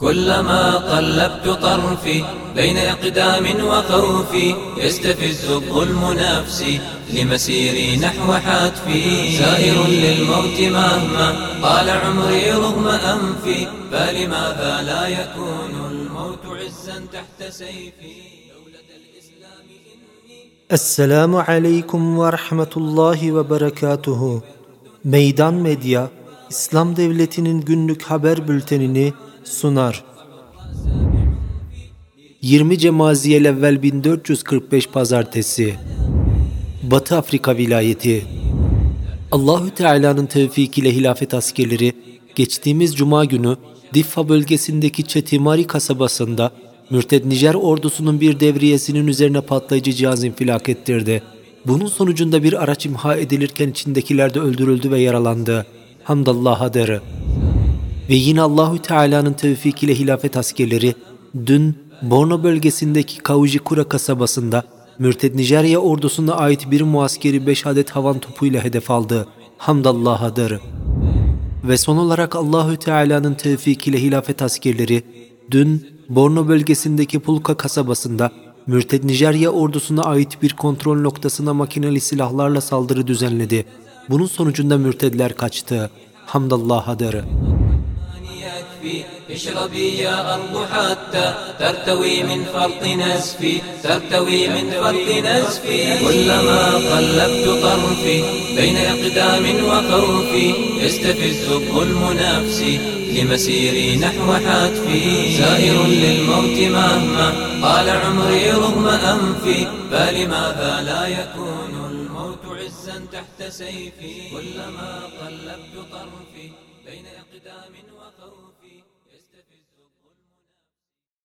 كلما قلبت طرفي بين إقدام وخوفي يستفز الظلم نفسي لمسيري نحو حتفي سائر للموت مهما طال عمري رغم أنفي فلماذا لا يكون الموت عزا تحت سيفي Aleyküm ve Rahmetullahi ve Berekatuhu. Meydan Medya, İslam Devleti'nin günlük haber bültenini sunar. 20 Cemaziyel evvel 1445 Pazartesi Batı Afrika Vilayeti Allahü Teala'nın tevfikiyle hilafet askerleri geçtiğimiz cuma günü Diffa bölgesindeki Çetimari kasabasında Mürted Nijer ordusunun bir devriyesinin üzerine patlayıcı cihaz infilak ettirdi. Bunun sonucunda bir araç imha edilirken içindekiler de öldürüldü ve yaralandı. Hamdallah'a der. Ve yine Allahü Teala'nın tevfikiyle hilafet askerleri dün Borno bölgesindeki Kavujikura kasabasında Mürted Nijerya ordusuna ait bir muaskeri 5 adet havan topuyla hedef aldı. Hamdallah'a der. Ve son olarak Allahü Teala'nın tevfikiyle hilafet askerleri dün Borno bölgesindeki Pulka kasabasında Mürted Nijerya ordusuna ait bir kontrol noktasına makineli silahlarla saldırı düzenledi. Bunun sonucunda mürtedler kaçtı. Hamdallah'a der. يكفي اشربي يا أرض حتى ترتوي من فرط نزفي ترتوي من فرط نزفي كلما قلبت طرفي بين إقدام وخوفي يستفز الظلم نفسي لمسيري نحو حتفي. سائر للموت مهما طال عمري رغم أنفي. فلماذا لا يكون الموت عزا تحت سيفي. كلما قلبت طرفي بين إقدام وخوفي.